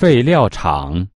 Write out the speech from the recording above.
废料厂。